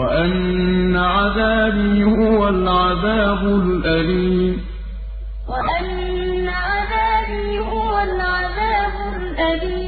وأن عذابي هو العذاب الأليم وأن عذابي هو العذاب الأليم